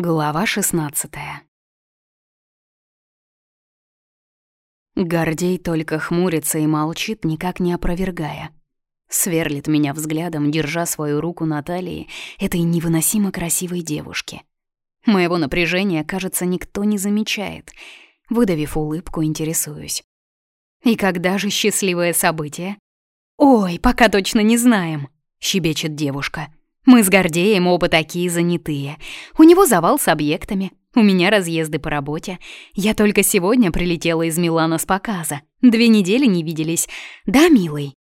Глава 16 Гордей только хмурится и молчит, никак не опровергая. Сверлит меня взглядом, держа свою руку на талии этой невыносимо красивой девушки. Моего напряжения, кажется, никто не замечает. Выдавив улыбку, интересуюсь. «И когда же счастливое событие?» «Ой, пока точно не знаем», — щебечет девушка. Мы с Гордеем оба такие занятые. У него завал с объектами, у меня разъезды по работе. Я только сегодня прилетела из Милана с показа. Две недели не виделись. Да, милый?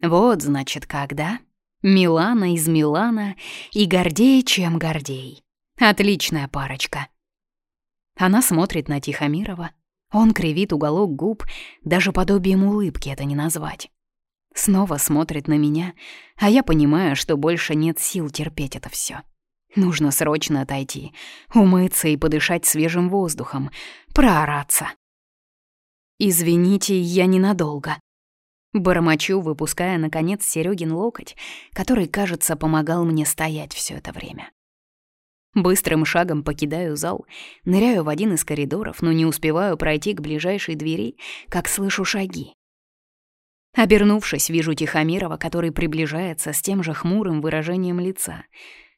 Вот, значит, когда. Милана из Милана и Гордей, чем Гордей. Отличная парочка. Она смотрит на Тихомирова. Он кривит уголок губ, даже подобием улыбки это не назвать. Снова смотрит на меня, а я понимаю, что больше нет сил терпеть это все. Нужно срочно отойти, умыться и подышать свежим воздухом, проораться. «Извините, я ненадолго». Бормочу, выпуская, наконец, Серёгин локоть, который, кажется, помогал мне стоять все это время. Быстрым шагом покидаю зал, ныряю в один из коридоров, но не успеваю пройти к ближайшей двери, как слышу шаги. Обернувшись, вижу Тихомирова, который приближается с тем же хмурым выражением лица.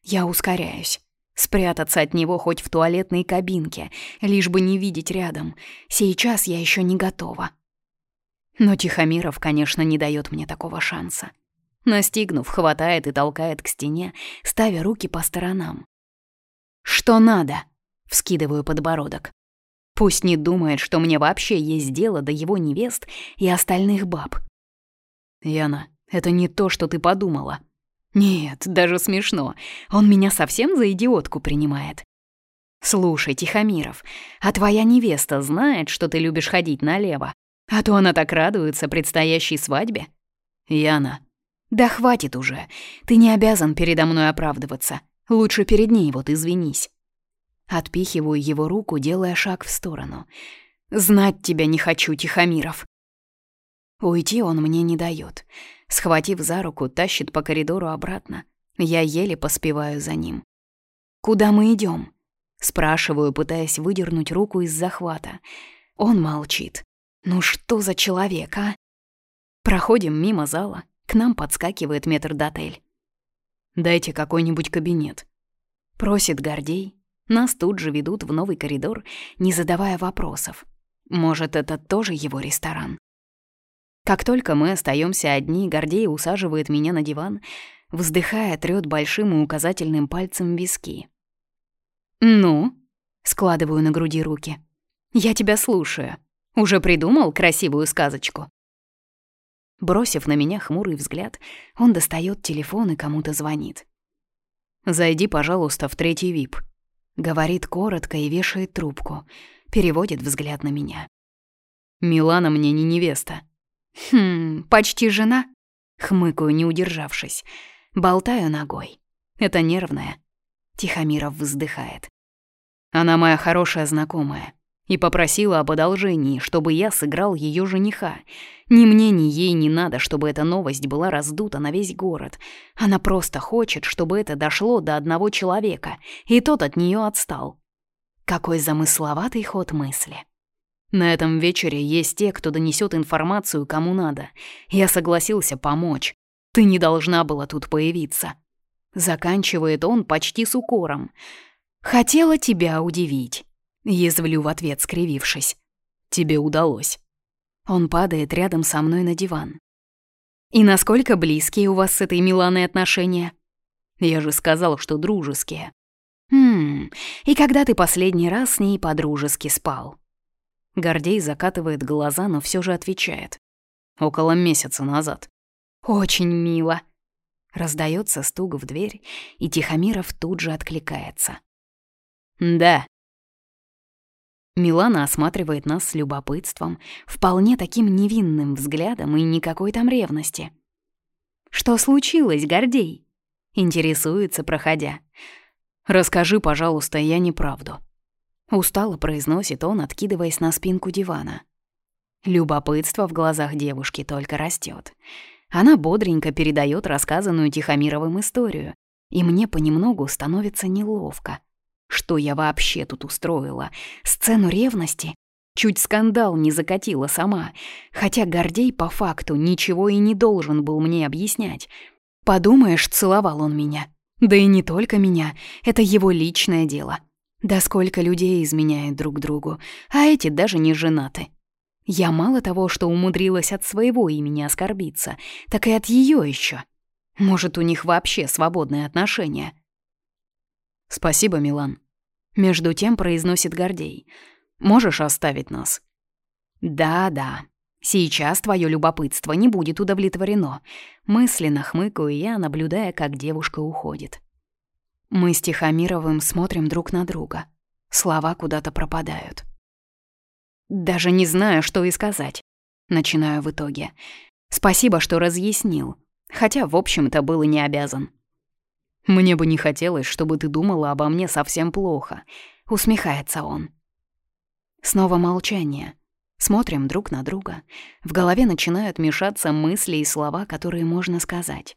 Я ускоряюсь. Спрятаться от него хоть в туалетной кабинке, лишь бы не видеть рядом. Сейчас я еще не готова. Но Тихомиров, конечно, не дает мне такого шанса. Настигнув, хватает и толкает к стене, ставя руки по сторонам. «Что надо?» — вскидываю подбородок. Пусть не думает, что мне вообще есть дело до его невест и остальных баб. «Яна, это не то, что ты подумала». «Нет, даже смешно. Он меня совсем за идиотку принимает». «Слушай, Тихомиров, а твоя невеста знает, что ты любишь ходить налево? А то она так радуется предстоящей свадьбе». «Яна». «Да хватит уже. Ты не обязан передо мной оправдываться. Лучше перед ней вот извинись». Отпихиваю его руку, делая шаг в сторону. «Знать тебя не хочу, Тихомиров. Уйти он мне не дает. Схватив за руку, тащит по коридору обратно. Я еле поспеваю за ним. «Куда мы идем? Спрашиваю, пытаясь выдернуть руку из захвата. Он молчит. «Ну что за человек, а?» Проходим мимо зала. К нам подскакивает метрдотель. «Дайте какой-нибудь кабинет». Просит Гордей. Нас тут же ведут в новый коридор, не задавая вопросов. Может, это тоже его ресторан? Как только мы остаемся одни, Гордей усаживает меня на диван, вздыхая, трёт большим и указательным пальцем виски. «Ну?» — складываю на груди руки. «Я тебя слушаю. Уже придумал красивую сказочку?» Бросив на меня хмурый взгляд, он достает телефон и кому-то звонит. «Зайди, пожалуйста, в третий вип», — говорит коротко и вешает трубку, переводит взгляд на меня. «Милана мне не невеста», «Хм, почти жена?» Хмыкаю, не удержавшись. Болтаю ногой. Это нервная. Тихомиров вздыхает. Она моя хорошая знакомая. И попросила об одолжении, чтобы я сыграл ее жениха. Ни мне, ни ей не надо, чтобы эта новость была раздута на весь город. Она просто хочет, чтобы это дошло до одного человека, и тот от нее отстал. Какой замысловатый ход мысли. На этом вечере есть те, кто донесет информацию кому надо. Я согласился помочь. Ты не должна была тут появиться. Заканчивает он почти с укором. Хотела тебя удивить. Язвлю в ответ, скривившись. Тебе удалось. Он падает рядом со мной на диван. И насколько близкие у вас с этой Миланой отношения? Я же сказал, что дружеские. Хм, и когда ты последний раз с ней по-дружески спал? Гордей закатывает глаза, но все же отвечает. Около месяца назад. «Очень мило». Раздается стук в дверь, и Тихомиров тут же откликается. «Да». Милана осматривает нас с любопытством, вполне таким невинным взглядом и никакой там ревности. «Что случилось, Гордей?» Интересуется, проходя. «Расскажи, пожалуйста, я неправду». Устало произносит он, откидываясь на спинку дивана. Любопытство в глазах девушки только растет. Она бодренько передает рассказанную Тихомировым историю, и мне понемногу становится неловко. Что я вообще тут устроила? Сцену ревности? Чуть скандал не закатила сама, хотя Гордей по факту ничего и не должен был мне объяснять. Подумаешь, целовал он меня. Да и не только меня, это его личное дело. Да сколько людей изменяет друг другу, а эти даже не женаты. Я мало того, что умудрилась от своего имени оскорбиться, так и от ее еще. Может, у них вообще свободные отношения. «Спасибо, Милан», — между тем произносит Гордей — Можешь оставить нас?» «Да-да, сейчас твое любопытство не будет удовлетворено», мысленно хмыкаю я, наблюдая, как девушка уходит. Мы с Тихомировым смотрим друг на друга. Слова куда-то пропадают. «Даже не знаю, что и сказать», — начинаю в итоге. «Спасибо, что разъяснил, хотя, в общем-то, был и не обязан». «Мне бы не хотелось, чтобы ты думала обо мне совсем плохо», — усмехается он. Снова молчание. Смотрим друг на друга. В голове начинают мешаться мысли и слова, которые можно сказать.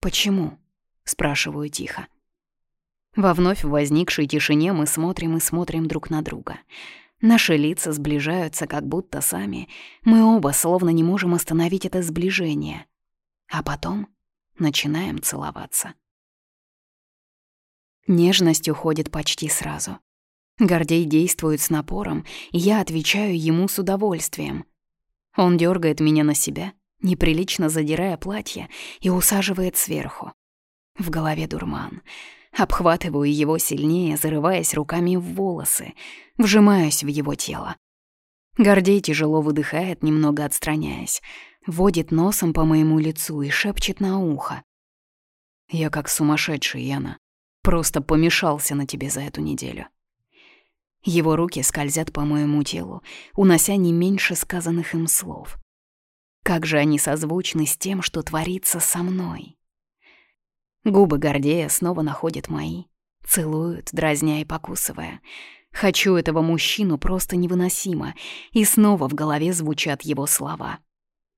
«Почему?» — спрашиваю тихо. Во вновь возникшей тишине мы смотрим и смотрим друг на друга. Наши лица сближаются как будто сами. Мы оба словно не можем остановить это сближение. А потом начинаем целоваться. Нежность уходит почти сразу. Гордей действует с напором, и я отвечаю ему с удовольствием. Он дергает меня на себя, неприлично задирая платье, и усаживает сверху. В голове дурман. Обхватываю его сильнее, зарываясь руками в волосы, вжимаюсь в его тело. Гордей тяжело выдыхает, немного отстраняясь, водит носом по моему лицу и шепчет на ухо. «Я как сумасшедший, Яна. Просто помешался на тебе за эту неделю». Его руки скользят по моему телу, унося не меньше сказанных им слов. Как же они созвучны с тем, что творится со мной. Губы Гордея снова находят мои, целуют, дразня и покусывая. Хочу этого мужчину просто невыносимо, и снова в голове звучат его слова.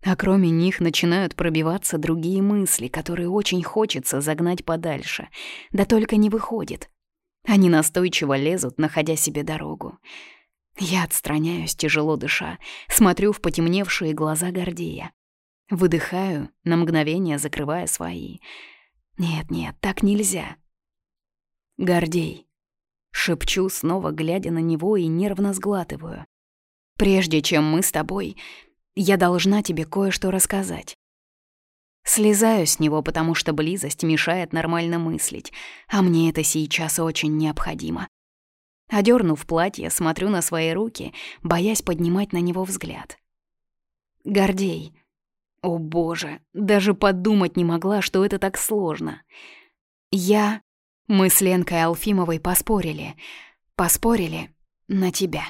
А кроме них начинают пробиваться другие мысли, которые очень хочется загнать подальше, да только не выходит. Они настойчиво лезут, находя себе дорогу. Я отстраняюсь, тяжело дыша, смотрю в потемневшие глаза Гордея. Выдыхаю, на мгновение закрывая свои. Нет-нет, так нельзя. Гордей. Шепчу, снова глядя на него и нервно сглатываю. Прежде чем мы с тобой, я должна тебе кое-что рассказать. Слезаю с него, потому что близость мешает нормально мыслить, а мне это сейчас очень необходимо. Одернув платье, смотрю на свои руки, боясь поднимать на него взгляд. Гордей. О боже, даже подумать не могла, что это так сложно. Я... Мы с Ленкой Алфимовой поспорили. Поспорили на тебя.